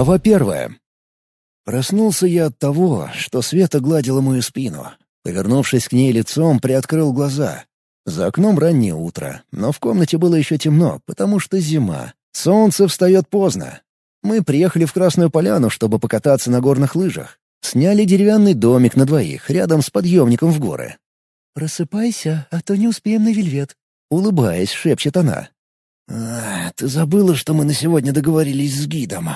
Глава первая. Проснулся я от того, что Света гладила мою спину. Повернувшись к ней лицом, приоткрыл глаза. За окном раннее утро, но в комнате было еще темно, потому что зима. Солнце встает поздно. Мы приехали в Красную Поляну, чтобы покататься на горных лыжах. Сняли деревянный домик на двоих, рядом с подъемником в горы. «Просыпайся, а то не успеем на вельвет», — улыбаясь, шепчет она. «А, ты забыла, что мы на сегодня договорились с гидом?»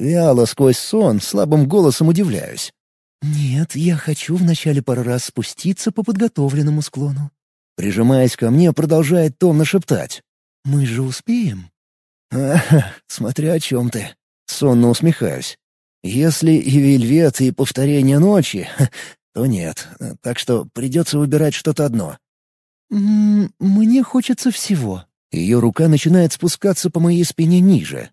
Вяло сквозь сон, слабым голосом удивляюсь. «Нет, я хочу вначале пару раз спуститься по подготовленному склону». Прижимаясь ко мне, продолжает томно шептать. «Мы же успеем?» «Ага, смотря о чем ты». Сонно усмехаюсь. «Если и вельвет, и повторение ночи, то нет. Так что придется выбирать что-то одно». «М -м, «Мне хочется всего». Ее рука начинает спускаться по моей спине ниже,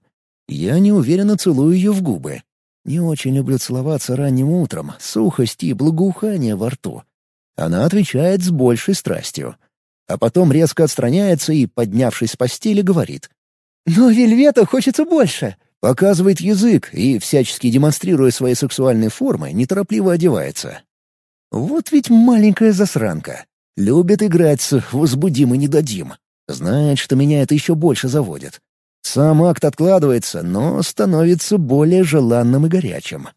я неуверенно целую ее в губы. Не очень люблю целоваться ранним утром, сухость и благоухание во рту. Она отвечает с большей страстью. А потом резко отстраняется и, поднявшись с постели, говорит. «Но вельвета хочется больше!» Показывает язык и, всячески демонстрируя свои сексуальные формы, неторопливо одевается. Вот ведь маленькая засранка. Любит играть с «возбудим и не дадим». Знает, что меня это еще больше заводит. Сам акт откладывается, но становится более желанным и горячим.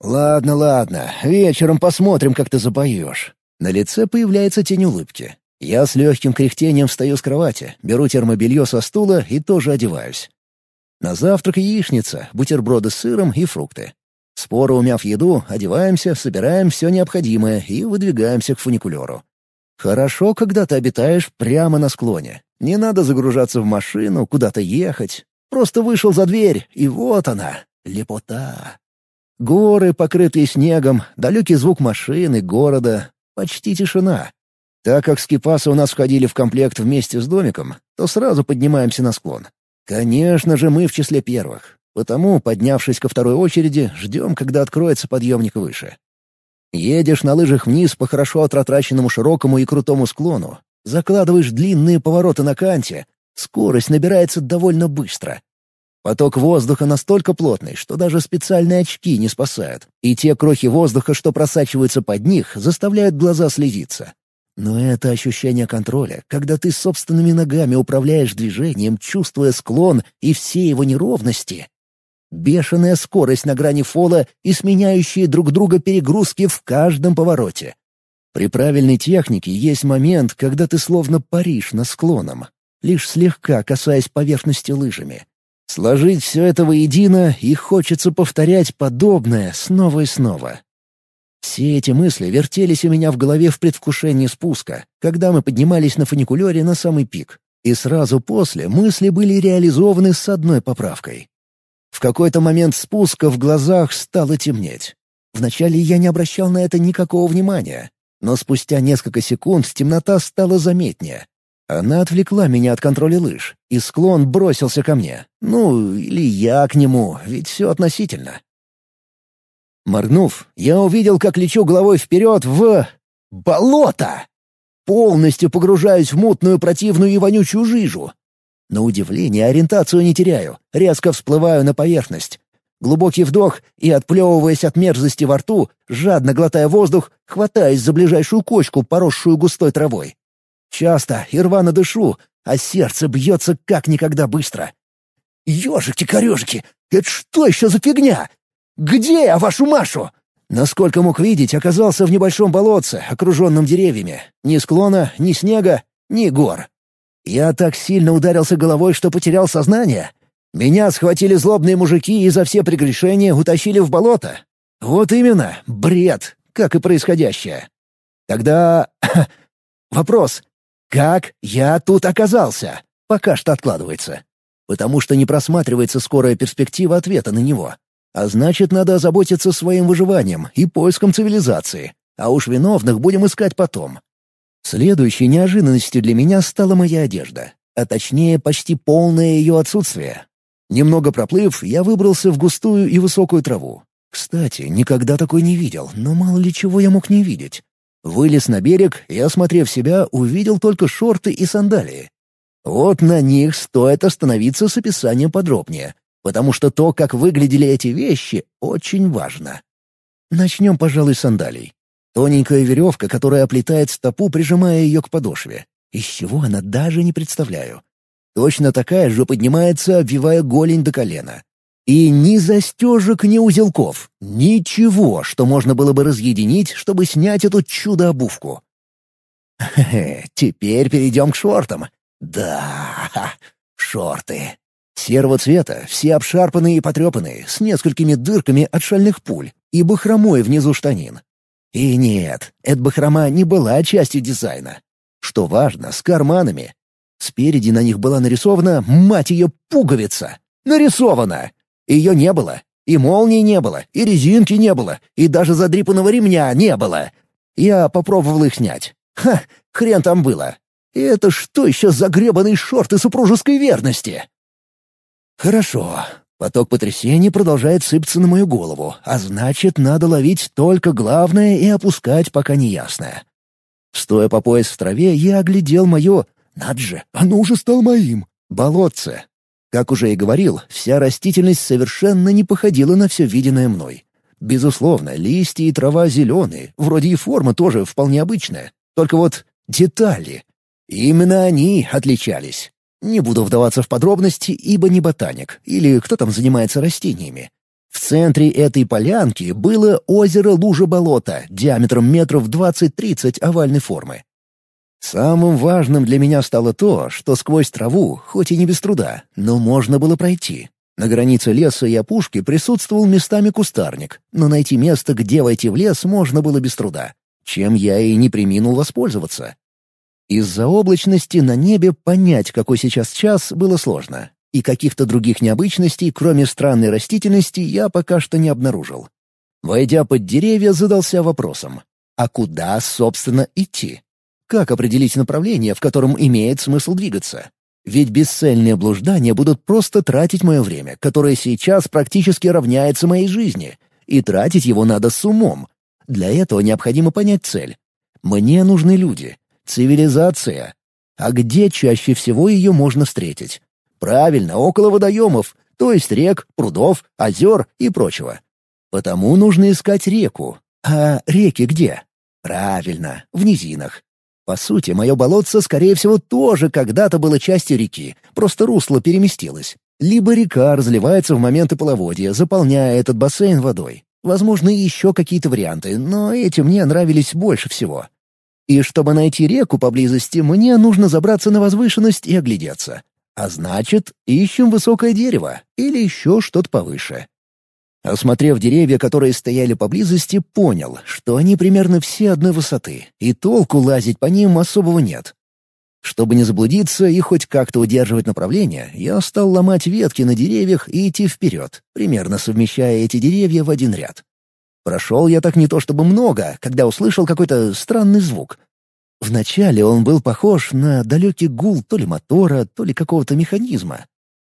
«Ладно, ладно, вечером посмотрим, как ты запоешь». На лице появляется тень улыбки. Я с легким кряхтением встаю с кровати, беру термобелье со стула и тоже одеваюсь. На завтрак яичница, бутерброды с сыром и фрукты. Споро умяв еду, одеваемся, собираем все необходимое и выдвигаемся к фуникулеру. Хорошо, когда ты обитаешь прямо на склоне. Не надо загружаться в машину, куда-то ехать. Просто вышел за дверь, и вот она, лепота. Горы, покрытые снегом, далекий звук машины, города, почти тишина. Так как скипасы у нас входили в комплект вместе с домиком, то сразу поднимаемся на склон. Конечно же, мы в числе первых. Потому, поднявшись ко второй очереди, ждем, когда откроется подъемник выше. Едешь на лыжах вниз по хорошо отратраченному широкому и крутому склону, закладываешь длинные повороты на канте, скорость набирается довольно быстро. Поток воздуха настолько плотный, что даже специальные очки не спасают, и те крохи воздуха, что просачиваются под них, заставляют глаза слезиться. Но это ощущение контроля, когда ты собственными ногами управляешь движением, чувствуя склон и все его неровности, Бешеная скорость на грани фола и сменяющие друг друга перегрузки в каждом повороте. При правильной технике есть момент, когда ты словно паришь на склоном, лишь слегка касаясь поверхности лыжами. Сложить все это воедино и хочется повторять подобное снова и снова. Все эти мысли вертелись у меня в голове в предвкушении спуска, когда мы поднимались на фуникулере на самый пик. И сразу после мысли были реализованы с одной поправкой. В какой-то момент спуска в глазах стало темнеть. Вначале я не обращал на это никакого внимания, но спустя несколько секунд темнота стала заметнее. Она отвлекла меня от контроля лыж, и склон бросился ко мне. Ну, или я к нему, ведь все относительно. Моргнув, я увидел, как лечу головой вперед в... болото! Полностью погружаюсь в мутную противную и вонючую жижу. На удивление ориентацию не теряю, резко всплываю на поверхность. Глубокий вдох и, отплевываясь от мерзости во рту, жадно глотая воздух, хватаясь за ближайшую кочку, поросшую густой травой. Часто и рвано дышу, а сердце бьется как никогда быстро. «Ежики-корежики! Это что еще за фигня? Где я, вашу Машу?» Насколько мог видеть, оказался в небольшом болотце, окруженном деревьями. Ни склона, ни снега, ни гор. Я так сильно ударился головой, что потерял сознание. Меня схватили злобные мужики и за все прегрешения утащили в болото. Вот именно, бред, как и происходящее. Тогда... Вопрос. Как я тут оказался? Пока что откладывается. Потому что не просматривается скорая перспектива ответа на него. А значит, надо озаботиться своим выживанием и поиском цивилизации. А уж виновных будем искать потом. Следующей неожиданностью для меня стала моя одежда, а точнее почти полное ее отсутствие. Немного проплыв, я выбрался в густую и высокую траву. Кстати, никогда такой не видел, но мало ли чего я мог не видеть. Вылез на берег и, осмотрев себя, увидел только шорты и сандалии. Вот на них стоит остановиться с описанием подробнее. потому что то, как выглядели эти вещи, очень важно. Начнем, пожалуй, с сандалий. Тоненькая веревка, которая оплетает стопу, прижимая ее к подошве. Из чего она даже не представляю. Точно такая же поднимается, обвивая голень до колена. И ни застежек, ни узелков. Ничего, что можно было бы разъединить, чтобы снять эту чудо-обувку. Теперь перейдем к шортам. Да, шорты. Серого цвета, все обшарпанные и потрепанные, с несколькими дырками от шальных пуль и бахромой внизу штанин. И нет, эта бахрома не была частью дизайна. Что важно, с карманами. Спереди на них была нарисована, мать ее, пуговица. Нарисована! Ее не было. И молнии не было, и резинки не было, и даже задрипанного ремня не было. Я попробовал их снять. Ха, хрен там было. И это что еще за гребаные шорты супружеской верности? Хорошо. Поток потрясений продолжает сыпаться на мою голову, а значит, надо ловить только главное и опускать пока неясное. Стоя по пояс в траве, я оглядел мое... Над же, оно уже стало моим. Болотце. Как уже и говорил, вся растительность совершенно не походила на все виденное мной. Безусловно, листья и трава зеленые, вроде и форма тоже вполне обычная. Только вот детали. Именно они отличались. Не буду вдаваться в подробности, ибо не ботаник, или кто там занимается растениями. В центре этой полянки было озеро-лужа-болото диаметром метров 20-30 овальной формы. Самым важным для меня стало то, что сквозь траву, хоть и не без труда, но можно было пройти. На границе леса и опушки присутствовал местами кустарник, но найти место, где войти в лес, можно было без труда, чем я и не приминул воспользоваться. Из-за облачности на небе понять, какой сейчас час, было сложно. И каких-то других необычностей, кроме странной растительности, я пока что не обнаружил. Войдя под деревья, задался вопросом. А куда, собственно, идти? Как определить направление, в котором имеет смысл двигаться? Ведь бесцельные блуждания будут просто тратить мое время, которое сейчас практически равняется моей жизни. И тратить его надо с умом. Для этого необходимо понять цель. Мне нужны люди, Цивилизация. А где чаще всего ее можно встретить? Правильно, около водоемов, то есть рек, прудов, озер и прочего. Потому нужно искать реку. А реки где? Правильно, в низинах. По сути, мое болотце, скорее всего, тоже когда-то было частью реки, просто русло переместилось. Либо река разливается в моменты половодья, заполняя этот бассейн водой. Возможно, еще какие-то варианты, но эти мне нравились больше всего. И чтобы найти реку поблизости, мне нужно забраться на возвышенность и оглядеться. А значит, ищем высокое дерево или еще что-то повыше. Осмотрев деревья, которые стояли поблизости, понял, что они примерно все одной высоты, и толку лазить по ним особого нет. Чтобы не заблудиться и хоть как-то удерживать направление, я стал ломать ветки на деревьях и идти вперед, примерно совмещая эти деревья в один ряд. Прошел я так не то чтобы много, когда услышал какой-то странный звук. Вначале он был похож на далекий гул то ли мотора, то ли какого-то механизма.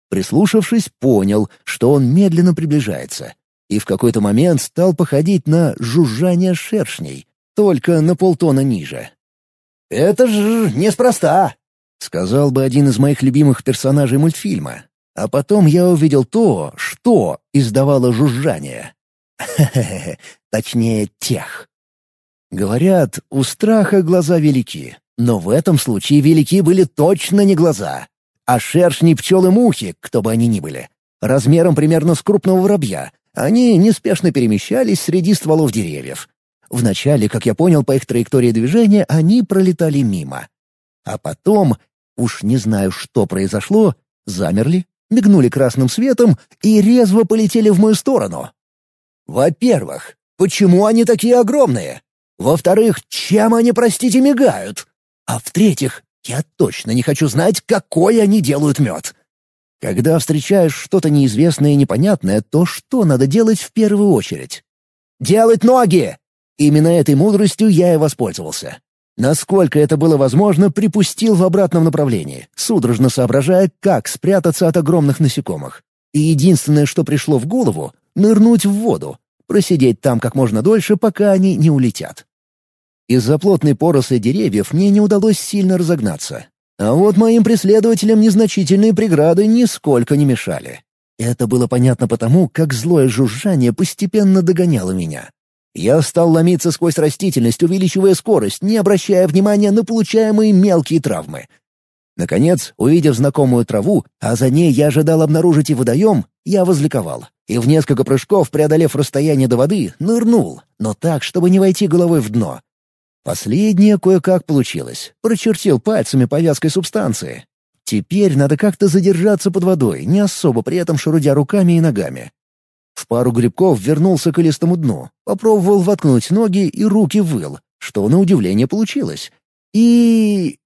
Прислушавшись, понял, что он медленно приближается, и в какой-то момент стал походить на жужжание шершней, только на полтона ниже. «Это ж неспроста», — сказал бы один из моих любимых персонажей мультфильма. А потом я увидел то, что издавало жужжание. Точнее, тех. Говорят, у страха глаза велики, но в этом случае велики были точно не глаза, а шершни пчелы-мухи, кто бы они ни были, размером примерно с крупного воробья. Они неспешно перемещались среди стволов деревьев. Вначале, как я понял по их траектории движения, они пролетали мимо. А потом, уж не знаю, что произошло, замерли, мигнули красным светом и резво полетели в мою сторону. Во-первых, почему они такие огромные? Во-вторых, чем они, простите, мигают? А в-третьих, я точно не хочу знать, какой они делают мед. Когда встречаешь что-то неизвестное и непонятное, то что надо делать в первую очередь? Делать ноги! Именно этой мудростью я и воспользовался. Насколько это было возможно, припустил в обратном направлении, судорожно соображая, как спрятаться от огромных насекомых. И единственное, что пришло в голову — нырнуть в воду, просидеть там как можно дольше, пока они не улетят. Из-за плотной поросли деревьев мне не удалось сильно разогнаться. А вот моим преследователям незначительные преграды нисколько не мешали. Это было понятно потому, как злое жужжание постепенно догоняло меня. Я стал ломиться сквозь растительность, увеличивая скорость, не обращая внимания на получаемые мелкие травмы. Наконец, увидев знакомую траву, а за ней я ожидал обнаружить и водоем, я возликовал. И в несколько прыжков, преодолев расстояние до воды, нырнул, но так, чтобы не войти головой в дно. Последнее кое-как получилось. Прочертил пальцами по вязкой субстанции. Теперь надо как-то задержаться под водой, не особо при этом шарудя руками и ногами. В пару грибков вернулся к илистому дну, попробовал воткнуть ноги и руки выл, что на удивление получилось. И...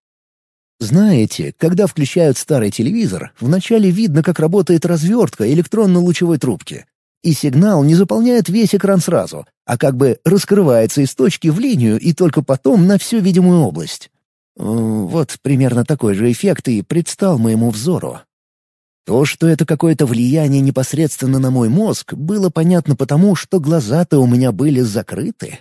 Знаете, когда включают старый телевизор, вначале видно, как работает развертка электронно-лучевой трубки. И сигнал не заполняет весь экран сразу, а как бы раскрывается из точки в линию и только потом на всю видимую область. Вот примерно такой же эффект и предстал моему взору. То, что это какое-то влияние непосредственно на мой мозг, было понятно потому, что глаза-то у меня были закрыты.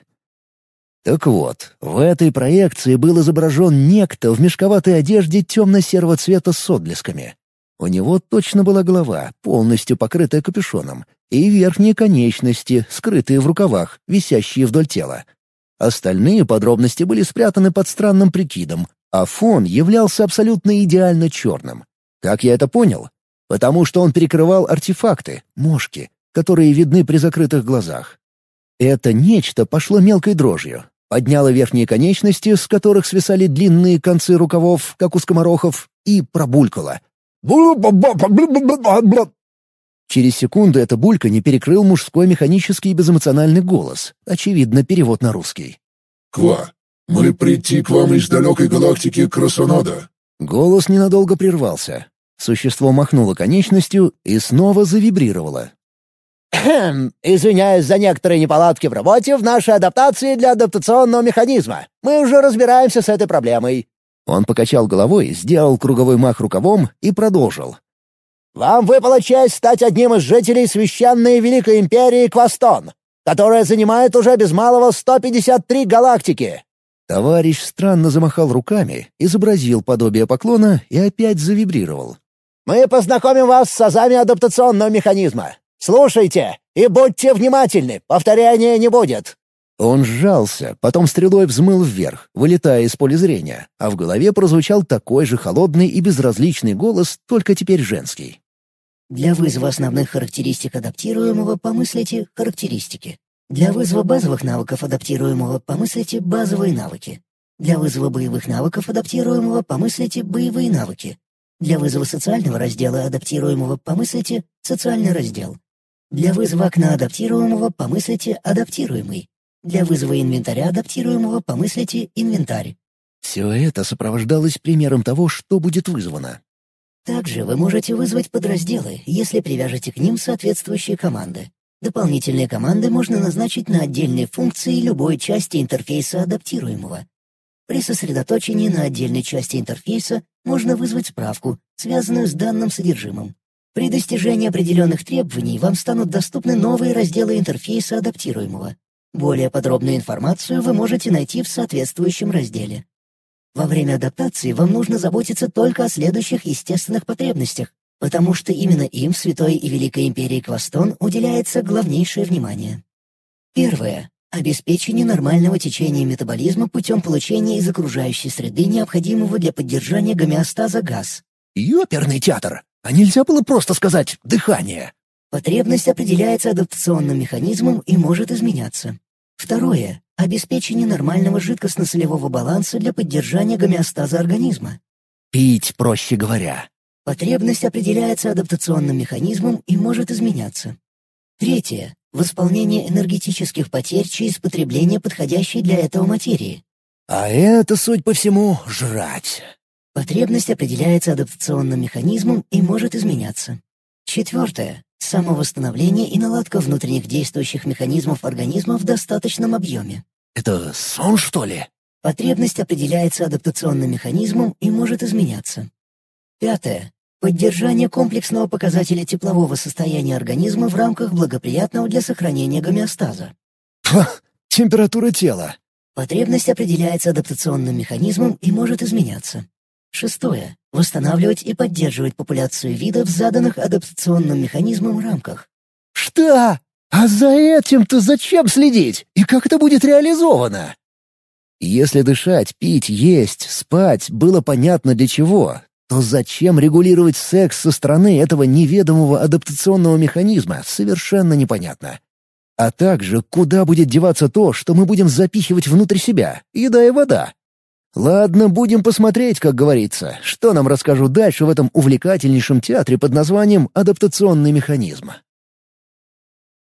Так вот, в этой проекции был изображен некто в мешковатой одежде темно-серого цвета с отблесками. У него точно была голова, полностью покрытая капюшоном, и верхние конечности, скрытые в рукавах, висящие вдоль тела. Остальные подробности были спрятаны под странным прикидом, а фон являлся абсолютно идеально черным. Как я это понял? Потому что он перекрывал артефакты, мошки, которые видны при закрытых глазах. Это нечто пошло мелкой дрожью, подняло верхние конечности, с которых свисали длинные концы рукавов, как у скоморохов, и пробулькало. Через секунду эта булька не перекрыл мужской механический безэмоциональный голос, очевидно, перевод на русский. «Ква, мы прийти к вам из далекой галактики Красонода». Голос ненадолго прервался. Существо махнуло конечностью и снова завибрировало. «Хм, извиняюсь за некоторые неполадки в работе в нашей адаптации для адаптационного механизма. Мы уже разбираемся с этой проблемой». Он покачал головой, сделал круговой мах рукавом и продолжил. «Вам выпала честь стать одним из жителей священной Великой Империи Квастон, которая занимает уже без малого 153 галактики. Товарищ странно замахал руками, изобразил подобие поклона и опять завибрировал. Мы познакомим вас с азами адаптационного механизма. Слушайте и будьте внимательны, повторяния не будет». Он сжался, потом стрелой взмыл вверх, вылетая из поля зрения, а в голове прозвучал такой же холодный и безразличный голос, только теперь женский. Для вызова основных характеристик адаптируемого помыслите характеристики. Для вызова базовых навыков адаптируемого помыслите базовые навыки. Для вызова боевых навыков адаптируемого помыслите боевые навыки. Для вызова социального раздела адаптируемого помыслите «социальный раздел». Для вызова окна адаптируемого помыслите «адаптируемый». Для вызова инвентаря адаптируемого помыслите «инвентарь». Все это сопровождалось примером того, что будет вызвано. Также вы можете вызвать подразделы, если привяжете к ним соответствующие команды. Дополнительные команды можно назначить на отдельные функции любой части интерфейса адаптируемого. При сосредоточении на отдельной части интерфейса можно вызвать справку, связанную с данным содержимым. При достижении определенных требований вам станут доступны новые разделы интерфейса адаптируемого. Более подробную информацию вы можете найти в соответствующем разделе. Во время адаптации вам нужно заботиться только о следующих естественных потребностях, потому что именно им в Святой и Великой Империи Квастон уделяется главнейшее внимание. Первое обеспечение нормального течения метаболизма путем получения из окружающей среды необходимого для поддержания гомеостаза газ. Ёперный театр! А нельзя было просто сказать «дыхание»? Потребность определяется адаптационным механизмом и может изменяться. Второе — обеспечение нормального жидкостно-солевого баланса для поддержания гомеостаза организма. Пить, проще говоря. Потребность определяется адаптационным механизмом и может изменяться. Третье восполнение энергетических потерь через потребление подходящей для этого материи. А это, суть по всему, жрать. Потребность определяется адаптационным механизмом и может изменяться. Четвертое. Самовосстановление и наладка внутренних действующих механизмов организма в достаточном объеме. Это сон, что ли? Потребность определяется адаптационным механизмом и может изменяться. Пятое. Поддержание комплексного показателя теплового состояния организма в рамках благоприятного для сохранения гомеостаза. Ха, температура тела. Потребность определяется адаптационным механизмом и может изменяться. Шестое. Восстанавливать и поддерживать популяцию вида в заданных адаптационным механизмом рамках. Что? А за этим-то зачем следить? И как это будет реализовано? Если дышать, пить, есть, спать было понятно для чего, то зачем регулировать секс со стороны этого неведомого адаптационного механизма, совершенно непонятно. А также, куда будет деваться то, что мы будем запихивать внутрь себя, еда и вода. Ладно, будем посмотреть, как говорится, что нам расскажут дальше в этом увлекательнейшем театре под названием «Адаптационный механизм».